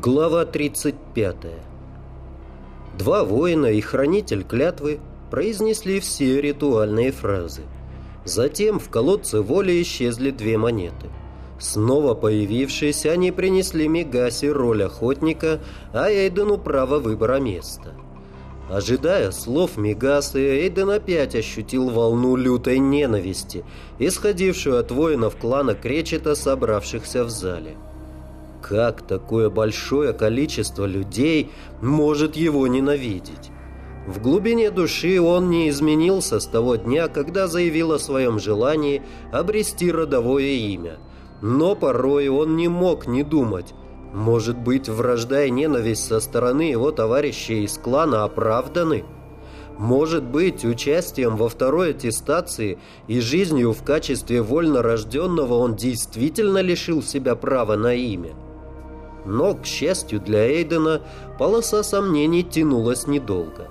Глава 35 Два воина и хранитель клятвы произнесли все ритуальные фразы. Затем в колодце воли исчезли две монеты. Снова появившись, они принесли Мегасе роль охотника, а Эйдену право выбора места. Ожидая слов Мегасы, Эйден опять ощутил волну лютой ненависти, исходившую от воинов клана Кречета, собравшихся в зале. Как такое большое количество людей может его ненавидеть? В глубине души он не изменился с того дня, когда заявил о своем желании обрести родовое имя. Но порой он не мог не думать, может быть, вражда и ненависть со стороны его товарищей из клана оправданы? Может быть, участием во второй аттестации и жизнью в качестве вольно рожденного он действительно лишил себя права на имя? Но, к счастью для Эйдена, полоса сомнений тянулась недолго.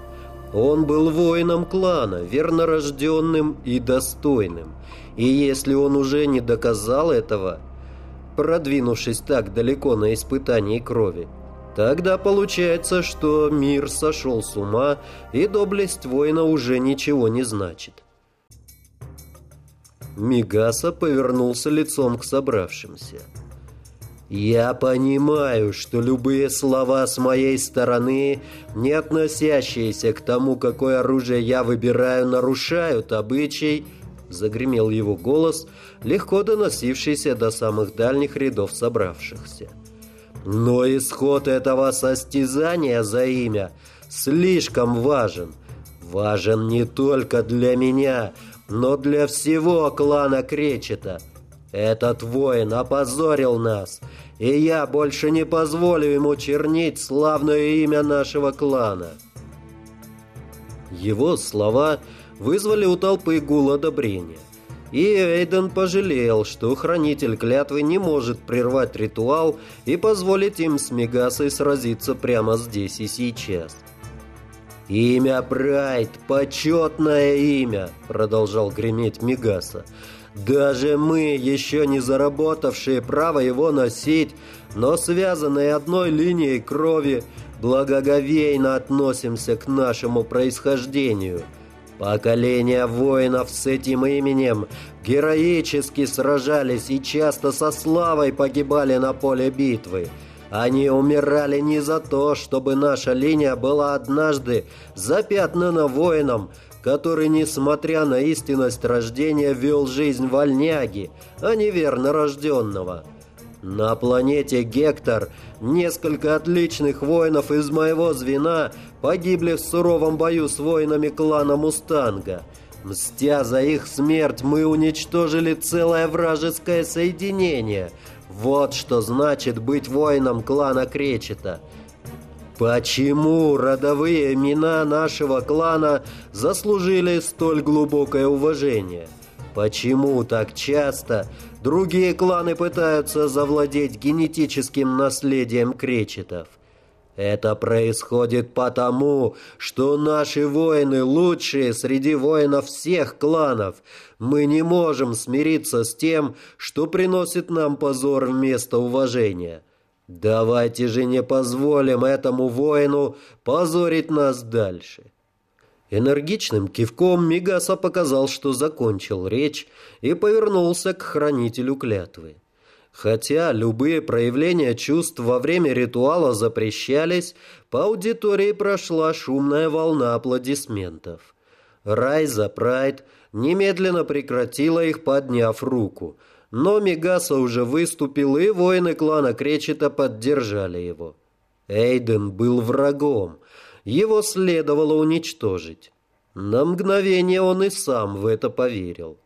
Он был воином клана, вернорожденным и достойным. И если он уже не доказал этого, продвинувшись так далеко на испытании крови, тогда получается, что мир сошел с ума, и доблесть воина уже ничего не значит. Мигаса повернулся лицом к собравшимся. Я понимаю, что любые слова с моей стороны, не относящиеся к тому, какое оружие я выбираю, нарушают обычай, загремел его голос, легко доносившийся до самых дальних рядов собравшихся. Но исход этого состязания за имя слишком важен. Важен не только для меня, но для всего клана Кречета – этот воин опозорил нас, и я больше не позволю ему чернить славное имя нашего клана». Его слова вызвали у толпы гул одобрения. И Эйден пожалел, что хранитель клятвы не может прервать ритуал и позволить им с Мегасой сразиться прямо здесь и сейчас. «Имя Прайд, почетное имя!» — продолжал греметь Мегаса. Даже мы, еще не заработавшие право его носить, но связанные одной линией крови, благоговейно относимся к нашему происхождению. Поколения воинов с этим именем героически сражались и часто со славой погибали на поле битвы. Они умирали не за то, чтобы наша линия была однажды запятнана воином, который, несмотря на истинность рождения, вел жизнь вольняги, а не верно рожденного. На планете Гектор несколько отличных воинов из моего звена погибли в суровом бою с воинами клана Мустанга. Мстя за их смерть, мы уничтожили целое вражеское соединение. Вот что значит быть воином клана Кречета – Почему родовые имена нашего клана заслужили столь глубокое уважение? Почему так часто другие кланы пытаются завладеть генетическим наследием кречетов? Это происходит потому, что наши воины лучшие среди воинов всех кланов. Мы не можем смириться с тем, что приносит нам позор вместо уважения. Давайте же не позволим этому воину позорить нас дальше. Энергичным кивком Мигаса показал, что закончил речь и повернулся к хранителю клятвы. Хотя любые проявления чувств во время ритуала запрещались, по аудитории прошла шумная волна аплодисментов. Райза Прайд немедленно прекратила их, подняв руку – но Мегаса уже выступил, и воины клана Кречета поддержали его. Эйден был врагом, его следовало уничтожить. На мгновение он и сам в это поверил.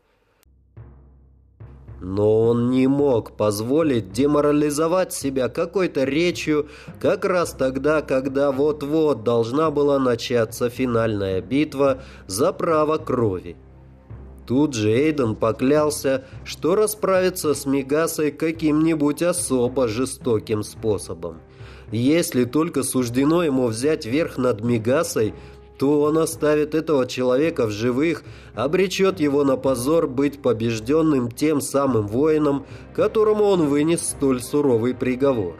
Но он не мог позволить деморализовать себя какой-то речью как раз тогда, когда вот-вот должна была начаться финальная битва за право крови. Тут же Эйден поклялся, что расправится с Мегасой каким-нибудь особо жестоким способом. Если только суждено ему взять верх над Мегасой, то он оставит этого человека в живых, обречет его на позор быть побежденным тем самым воином, которому он вынес столь суровый приговор.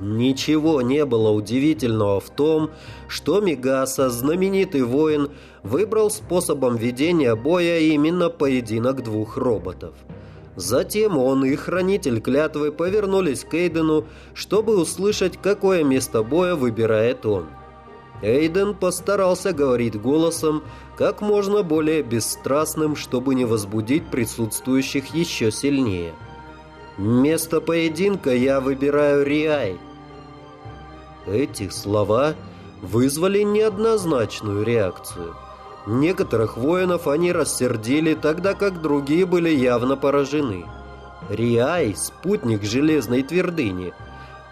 Ничего не было удивительного в том, что Мегаса, знаменитый воин, выбрал способом ведения боя именно поединок двух роботов. Затем он и хранитель клятвы повернулись к Эйдену, чтобы услышать, какое место боя выбирает он. Эйден постарался говорить голосом, как можно более бесстрастным, чтобы не возбудить присутствующих еще сильнее. «Место поединка я выбираю Риай». Эти слова вызвали неоднозначную реакцию – Некоторых воинов они рассердили, тогда как другие были явно поражены. Риай – спутник Железной Твердыни.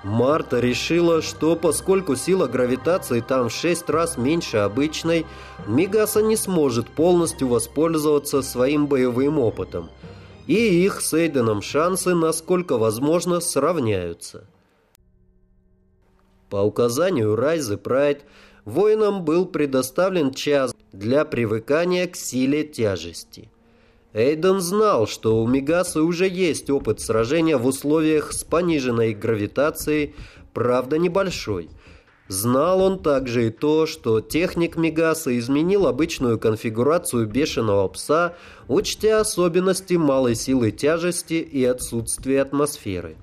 Марта решила, что поскольку сила гравитации там в шесть раз меньше обычной, Мегаса не сможет полностью воспользоваться своим боевым опытом. И их с Эйденом шансы, насколько возможно, сравняются. По указанию Райзы Прайд, воинам был предоставлен час для привыкания к силе тяжести. Эйден знал, что у Мегасы уже есть опыт сражения в условиях с пониженной гравитацией, правда небольшой. Знал он также и то, что техник Мегаса изменил обычную конфигурацию бешеного пса, учтя особенности малой силы тяжести и отсутствие атмосферы.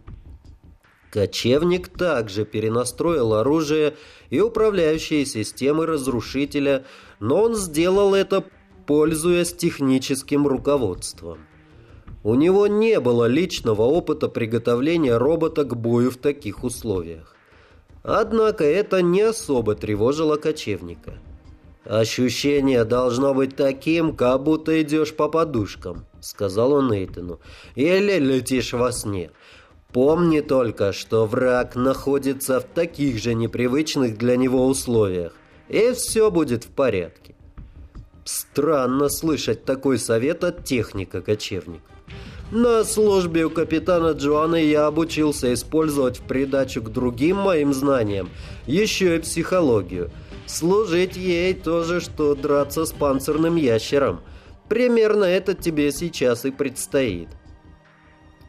Кочевник также перенастроил оружие и управляющие системы разрушителя, но он сделал это, пользуясь техническим руководством. У него не было личного опыта приготовления робота к бою в таких условиях. Однако это не особо тревожило кочевника. «Ощущение должно быть таким, как будто идешь по подушкам», — сказал он Нейтану. «Или летишь во сне. Помни только, что враг находится в таких же непривычных для него условиях, и все будет в порядке. Странно слышать такой совет от техника-кочевника. На службе у капитана Джоана я обучился использовать в придачу к другим моим знаниям еще и психологию. Служить ей тоже, что драться с панцирным ящером. Примерно это тебе сейчас и предстоит.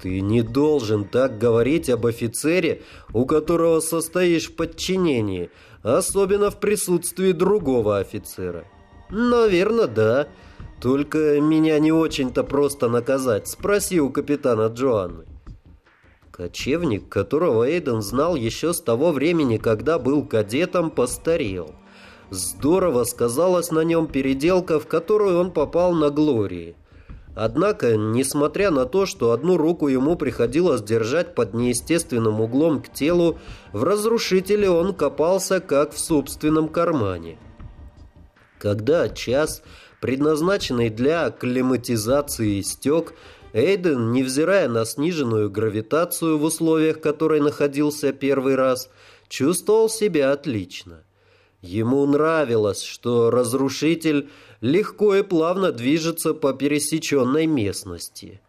Ты не должен так говорить об офицере, у которого состоишь в подчинении, особенно в присутствии другого офицера. Наверное, да. Только меня не очень-то просто наказать. Спроси у капитана Джоанны. Кочевник, которого Эйден знал еще с того времени, когда был кадетом, постарел. Здорово сказалась на нем переделка, в которую он попал на Глории. Однако, несмотря на то, что одну руку ему приходилось держать под неестественным углом к телу, в разрушителе он копался как в собственном кармане. Когда час, предназначенный для акклиматизации, истек, Эйден, невзирая на сниженную гравитацию в условиях, в которой находился первый раз, чувствовал себя отлично. Ему нравилось, что разрушитель легко и плавно движется по пересеченной местности.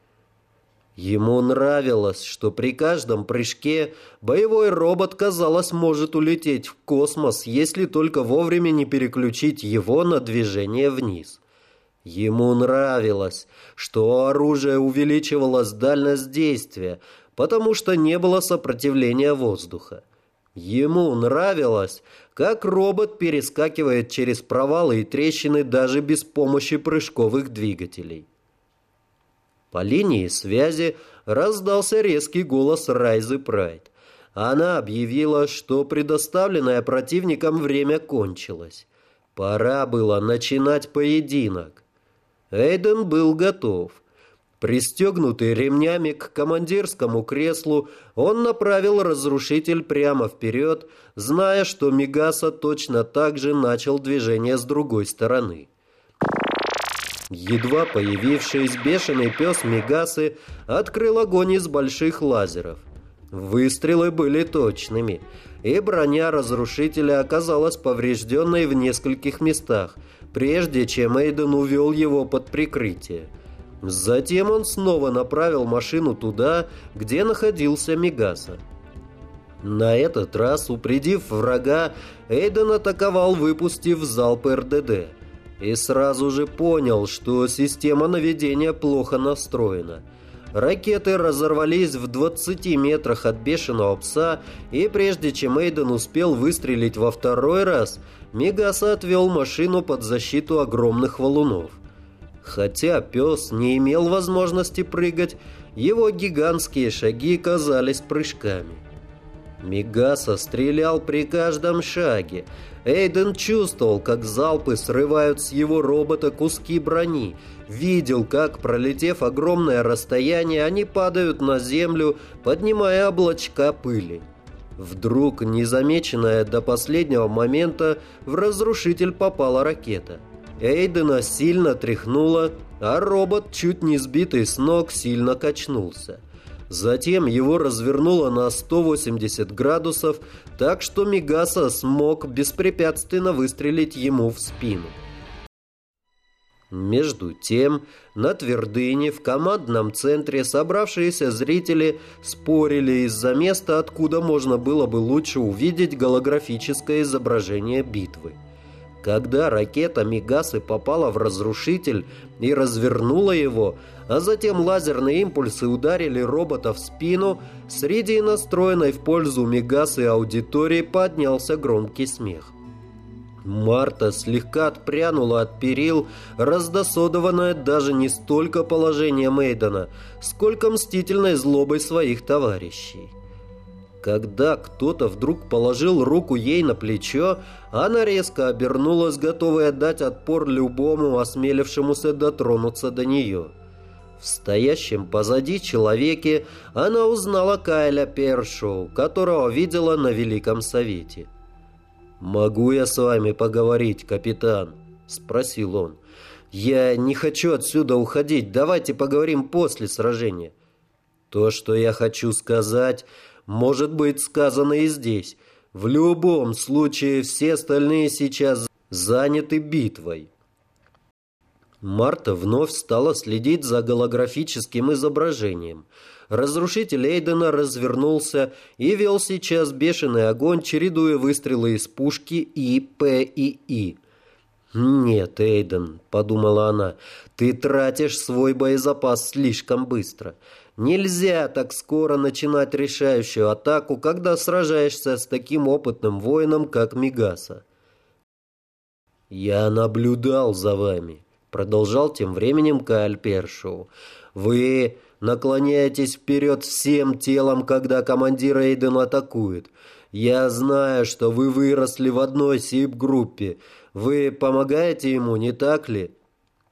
Ему нравилось, что при каждом прыжке боевой робот, казалось, может улететь в космос, если только вовремя не переключить его на движение вниз. Ему нравилось, что оружие увеличивалось дальность действия, потому что не было сопротивления воздуха. Ему нравилось, как робот перескакивает через провалы и трещины даже без помощи прыжковых двигателей. По линии связи раздался резкий голос Райзы Прайд. Она объявила, что предоставленное противником время кончилось. Пора было начинать поединок. Эйден был готов. Пристегнутый ремнями к командирскому креслу, он направил разрушитель прямо вперед, зная, что Мегаса точно так же начал движение с другой стороны. Едва появившийся бешеный пес Мегасы открыл огонь из больших лазеров. Выстрелы были точными, и броня разрушителя оказалась поврежденной в нескольких местах, прежде чем Эйден увел его под прикрытие. Затем он снова направил машину туда, где находился Мегаса. На этот раз, упредив врага, Эйден атаковал, выпустив залп РДД. И сразу же понял, что система наведения плохо настроена. Ракеты разорвались в 20 метрах от бешеного пса, и прежде чем Эйден успел выстрелить во второй раз, Мегаса отвел машину под защиту огромных валунов. Хотя пес не имел возможности прыгать, его гигантские шаги казались прыжками. Мегаса стрелял при каждом шаге. Эйден чувствовал, как залпы срывают с его робота куски брони, видел, как, пролетев огромное расстояние, они падают на землю, поднимая облачка пыли. Вдруг, незамеченная до последнего момента, в разрушитель попала ракета. Эйдена сильно тряхнуло, а робот, чуть не сбитый с ног, сильно качнулся. Затем его развернуло на 180 градусов, так что Мигаса смог беспрепятственно выстрелить ему в спину. Между тем, на твердыне в командном центре собравшиеся зрители спорили из-за места, откуда можно было бы лучше увидеть голографическое изображение битвы. Когда ракета Мигасы попала в разрушитель и развернула его, а затем лазерные импульсы ударили робота в спину, среди настроенной в пользу Мигасы аудитории поднялся громкий смех. Марта слегка отпрянула от перил, раздосодованная даже не столько положением Эйдена, сколько мстительной злобой своих товарищей. Когда кто-то вдруг положил руку ей на плечо, она резко обернулась, готовая дать отпор любому осмелившемуся дотронуться до нее. В стоящем позади человеке она узнала Кайля Першоу, которого видела на Великом Совете. «Могу я с вами поговорить, капитан?» – спросил он. «Я не хочу отсюда уходить. Давайте поговорим после сражения». «То, что я хочу сказать...» может быть сказано и здесь. В любом случае все остальные сейчас заняты битвой. Марта вновь стала следить за голографическим изображением. Разрушитель Эйдена развернулся и вел сейчас бешеный огонь, чередуя выстрелы из пушки И, П и И. «Нет, Эйден», — подумала она, — «ты тратишь свой боезапас слишком быстро. Нельзя так скоро начинать решающую атаку, когда сражаешься с таким опытным воином, как Мигаса. «Я наблюдал за вами», — продолжал тем временем Кайл Першоу. «Вы наклоняетесь вперед всем телом, когда командир Эйден атакует. Я знаю, что вы выросли в одной СИП-группе. Вы помогаете ему, не так ли?»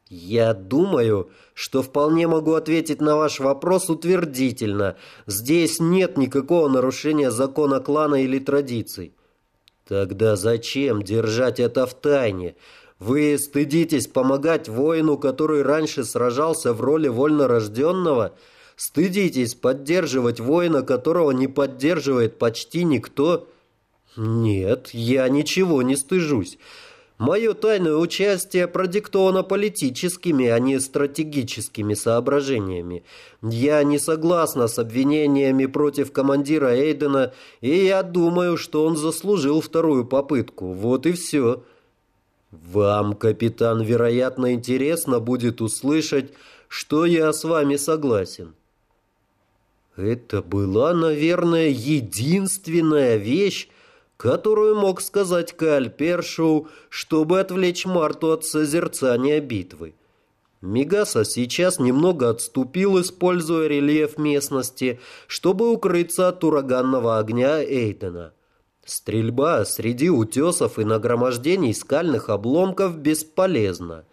«Я думаю, что вполне могу ответить на ваш вопрос утвердительно. Здесь нет никакого нарушения закона клана или традиций». «Тогда зачем держать это в тайне? Вы стыдитесь помогать воину, который раньше сражался в роли вольнорожденного? Стыдитесь поддерживать воина, которого не поддерживает почти никто?» «Нет, я ничего не стыжусь». Мое тайное участие продиктовано политическими, а не стратегическими соображениями. Я не согласна с обвинениями против командира Эйдена, и я думаю, что он заслужил вторую попытку. Вот и все. Вам, капитан, вероятно, интересно будет услышать, что я с вами согласен. Это была, наверное, единственная вещь, которую мог сказать Каль Першоу, чтобы отвлечь Марту от созерцания битвы. Мигаса сейчас немного отступил, используя рельеф местности, чтобы укрыться от ураганного огня Эйдена. Стрельба среди утесов и нагромождений скальных обломков бесполезна.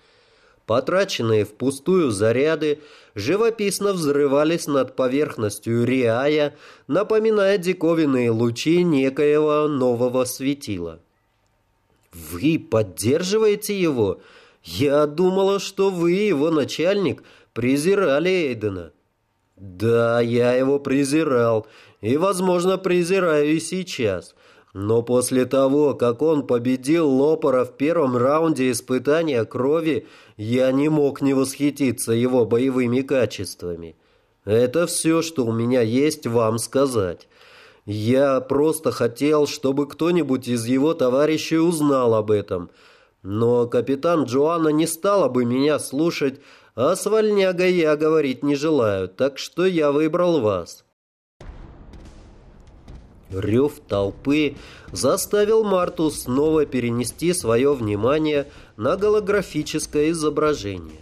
Потраченные впустую заряды живописно взрывались над поверхностью Риая, напоминая диковинные лучи некоего нового светила. «Вы поддерживаете его? Я думала, что вы, его начальник, презирали Эйдена». «Да, я его презирал, и, возможно, презираю и сейчас». Но после того, как он победил Лопора в первом раунде испытания крови, я не мог не восхититься его боевыми качествами. Это все, что у меня есть вам сказать. Я просто хотел, чтобы кто-нибудь из его товарищей узнал об этом. Но капитан Джоанна не стала бы меня слушать, А с вольнягой я говорить не желаю, так что я выбрал вас». Рев толпы заставил Марту снова перенести свое внимание на голографическое изображение.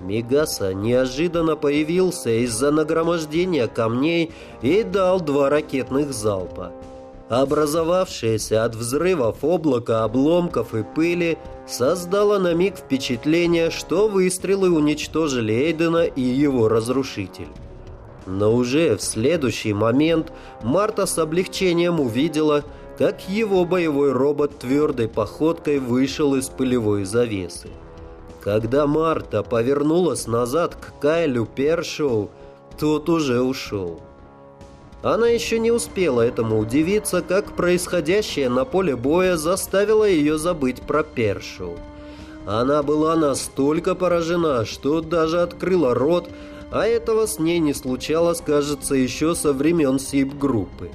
Мегаса неожиданно появился из-за нагромождения камней и дал два ракетных залпа. Образовавшееся от взрывов облако обломков и пыли создало на миг впечатление, что выстрелы уничтожили Эйдена и его разрушитель. Но уже в следующий момент Марта с облегчением увидела, как его боевой робот твердой походкой вышел из пылевой завесы. Когда Марта повернулась назад к Кайлю Першоу, тот уже ушел. Она еще не успела этому удивиться, как происходящее на поле боя заставило ее забыть про Першоу. Она была настолько поражена, что даже открыла рот, а этого с ней не случалось, кажется, еще со времен СИП-группы.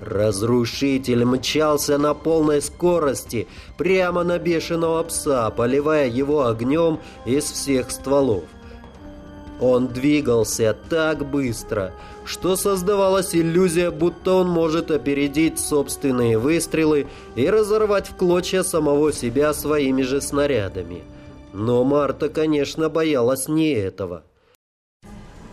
Разрушитель мчался на полной скорости прямо на бешеного пса, поливая его огнем из всех стволов. Он двигался так быстро, что создавалась иллюзия, будто он может опередить собственные выстрелы и разорвать в клочья самого себя своими же снарядами. Но Марта, конечно, боялась не этого.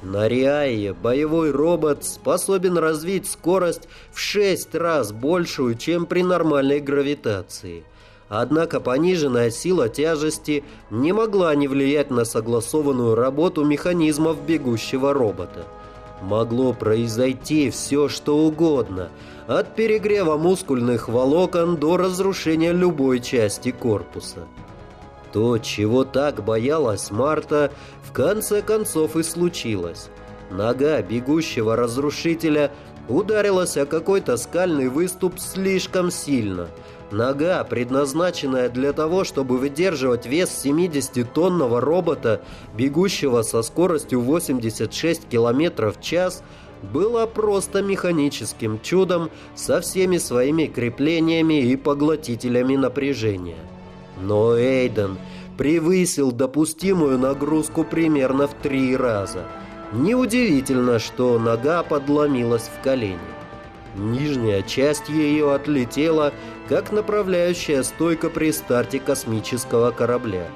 На Риае боевой робот способен развить скорость в шесть раз большую, чем при нормальной гравитации. Однако пониженная сила тяжести не могла не влиять на согласованную работу механизмов бегущего робота. Могло произойти все, что угодно, от перегрева мускульных волокон до разрушения любой части корпуса. То, чего так боялась Марта, в конце концов и случилось. Нога бегущего разрушителя ударилась о какой-то скальный выступ слишком сильно. Нога, предназначенная для того, чтобы выдерживать вес 70-тонного робота, бегущего со скоростью 86 км в час, была просто механическим чудом со всеми своими креплениями и поглотителями напряжения. Но Эйден превысил допустимую нагрузку примерно в три раза. Неудивительно, что нога подломилась в колени. Нижняя часть ее отлетела, как направляющая стойка при старте космического корабля.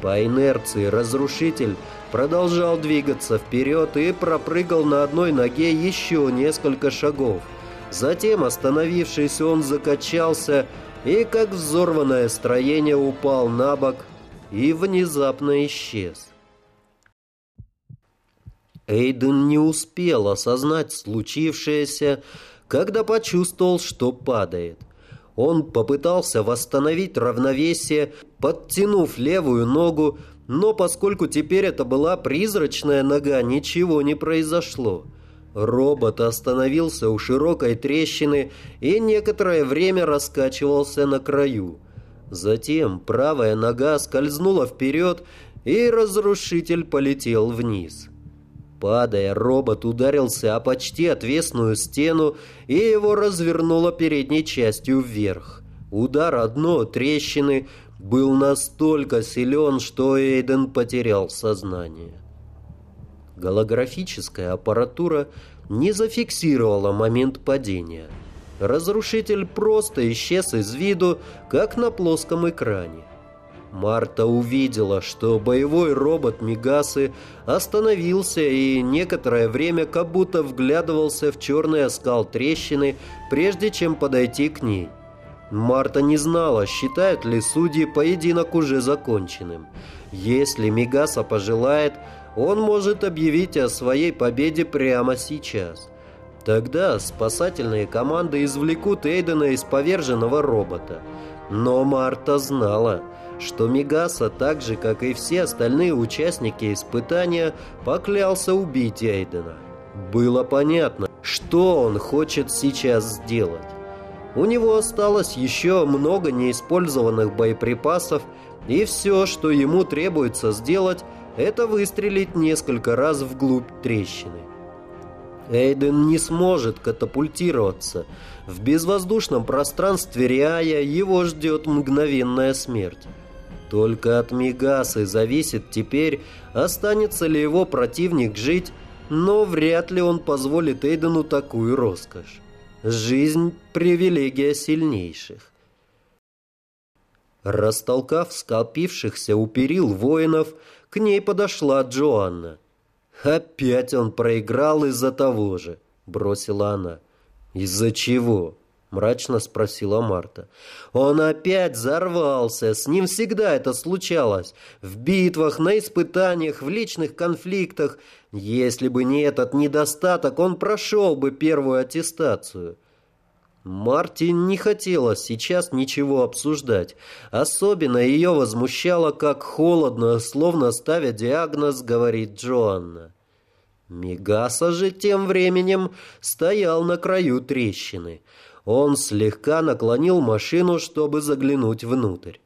По инерции разрушитель продолжал двигаться вперед и пропрыгал на одной ноге еще несколько шагов. Затем, остановившись, он закачался и, как взорванное строение, упал на бок и внезапно исчез. Эйден не успел осознать случившееся, когда почувствовал, что падает. Он попытался восстановить равновесие, подтянув левую ногу, но поскольку теперь это была призрачная нога, ничего не произошло. Робот остановился у широкой трещины и некоторое время раскачивался на краю. Затем правая нога скользнула вперед, и разрушитель полетел вниз. Падая, робот ударился о почти отвесную стену, и его развернуло передней частью вверх. Удар одно трещины был настолько силен, что Эйден потерял сознание. Голографическая аппаратура не зафиксировала момент падения. Разрушитель просто исчез из виду, как на плоском экране. Марта увидела, что боевой робот Мигасы остановился и некоторое время как будто вглядывался в черный оскал трещины, прежде чем подойти к ней. Марта не знала, считают ли судьи поединок уже законченным. Если Мигаса пожелает, он может объявить о своей победе прямо сейчас. Тогда спасательные команды извлекут Эйдена из поверженного робота. Но Марта знала, что Мигаса, так же, как и все остальные участники испытания, поклялся убить Эйдена. Было понятно, что он хочет сейчас сделать. У него осталось еще много неиспользованных боеприпасов, и все, что ему требуется сделать – это выстрелить несколько раз вглубь трещины. Эйден не сможет катапультироваться. В безвоздушном пространстве Риая его ждет мгновенная смерть. Только от Мигасы зависит теперь, останется ли его противник жить, но вряд ли он позволит Эйдену такую роскошь. Жизнь – привилегия сильнейших. Растолкав скопившихся у перил воинов, к ней подошла Джоанна. «Опять он проиграл из-за того же», – бросила она. «Из-за чего?» — мрачно спросила Марта. «Он опять взорвался. С ним всегда это случалось. В битвах, на испытаниях, в личных конфликтах. Если бы не этот недостаток, он прошел бы первую аттестацию». Марте не хотела сейчас ничего обсуждать. Особенно ее возмущало, как холодно, словно ставя диагноз, говорит Джоанна. Мегаса же тем временем стоял на краю трещины. Он слегка наклонил машину, чтобы заглянуть внутрь.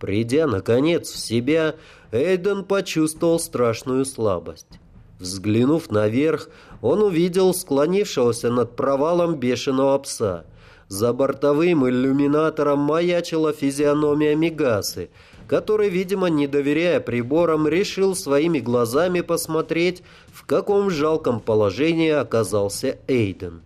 Придя, наконец, в себя, Эйден почувствовал страшную слабость. Взглянув наверх, он увидел склонившегося над провалом бешеного пса. За бортовым иллюминатором маячила физиономия Мегасы, который, видимо, не доверяя приборам, решил своими глазами посмотреть, в каком жалком положении оказался Эйден.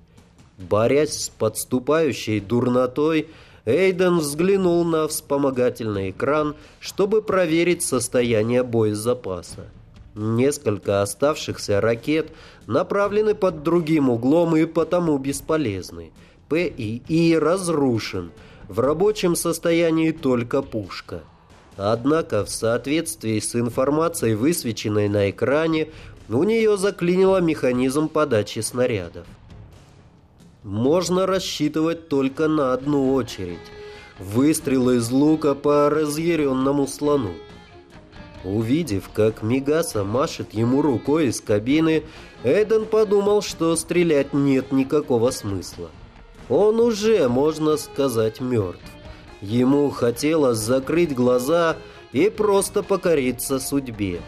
Борясь с подступающей дурнотой, Эйден взглянул на вспомогательный экран, чтобы проверить состояние боезапаса. Несколько оставшихся ракет направлены под другим углом и потому бесполезны. ПИИ разрушен. В рабочем состоянии только пушка. Однако в соответствии с информацией, высвеченной на экране, у нее заклинило механизм подачи снарядов можно рассчитывать только на одну очередь. Выстрел из лука по разъяренному слону. Увидев, как Мигаса машет ему рукой из кабины, Эйден подумал, что стрелять нет никакого смысла. Он уже, можно сказать, мертв. Ему хотелось закрыть глаза и просто покориться судьбе.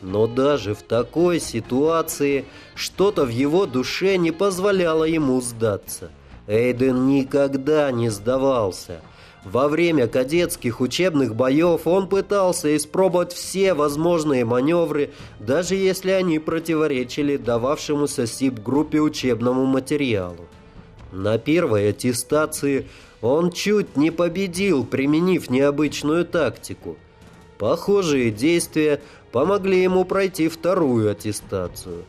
Но даже в такой ситуации что-то в его душе не позволяло ему сдаться. Эйден никогда не сдавался. Во время кадетских учебных боев он пытался испробовать все возможные маневры, даже если они противоречили дававшемуся СИП-группе учебному материалу. На первой аттестации он чуть не победил, применив необычную тактику. Похожие действия помогли ему пройти вторую аттестацию.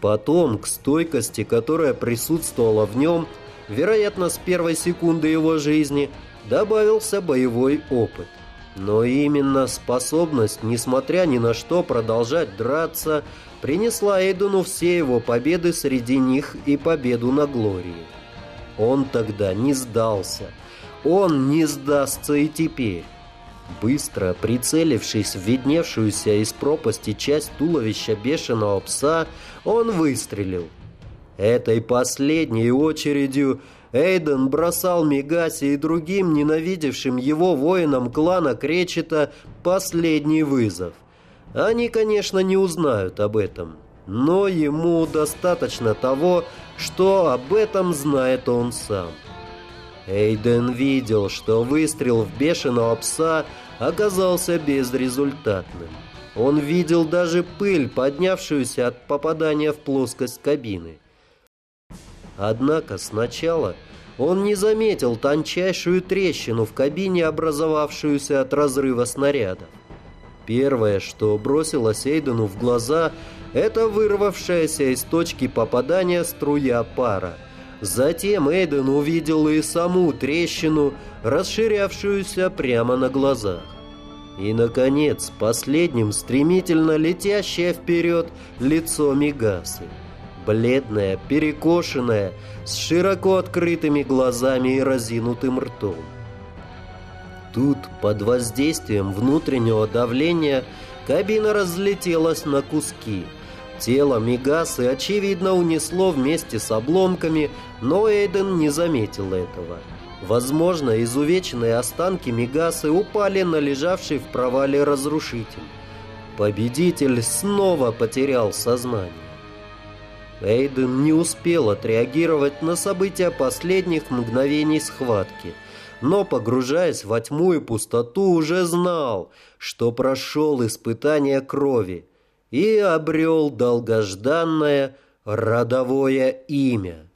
Потом к стойкости, которая присутствовала в нем, вероятно, с первой секунды его жизни, добавился боевой опыт. Но именно способность, несмотря ни на что, продолжать драться, принесла Эйдену все его победы среди них и победу на Глории. Он тогда не сдался. Он не сдастся и теперь. Быстро прицелившись в видневшуюся из пропасти часть туловища бешеного пса, он выстрелил. Этой последней очередью Эйден бросал Мегаси и другим ненавидевшим его воинам клана Кречета последний вызов. Они, конечно, не узнают об этом, но ему достаточно того, что об этом знает он сам. Эйден видел, что выстрел в бешеного пса оказался безрезультатным. Он видел даже пыль, поднявшуюся от попадания в плоскость кабины. Однако сначала он не заметил тончайшую трещину в кабине, образовавшуюся от разрыва снарядов. Первое, что бросилось Эйдену в глаза, это вырвавшаяся из точки попадания струя пара – Затем Эйден увидел и саму трещину, расширявшуюся прямо на глазах. И, наконец, последним стремительно летящее вперед лицо Мигасы. Бледное, перекошенное, с широко открытыми глазами и разинутым ртом. Тут, под воздействием внутреннего давления, кабина разлетелась на куски – Тело Мигасы, очевидно, унесло вместе с обломками, но Эйден не заметил этого. Возможно, изувеченные останки Мигасы упали на лежавший в провале разрушитель. Победитель снова потерял сознание. Эйден не успел отреагировать на события последних мгновений схватки. но, погружаясь во тьму и пустоту, уже знал, что прошел испытание крови и обрел долгожданное родовое имя.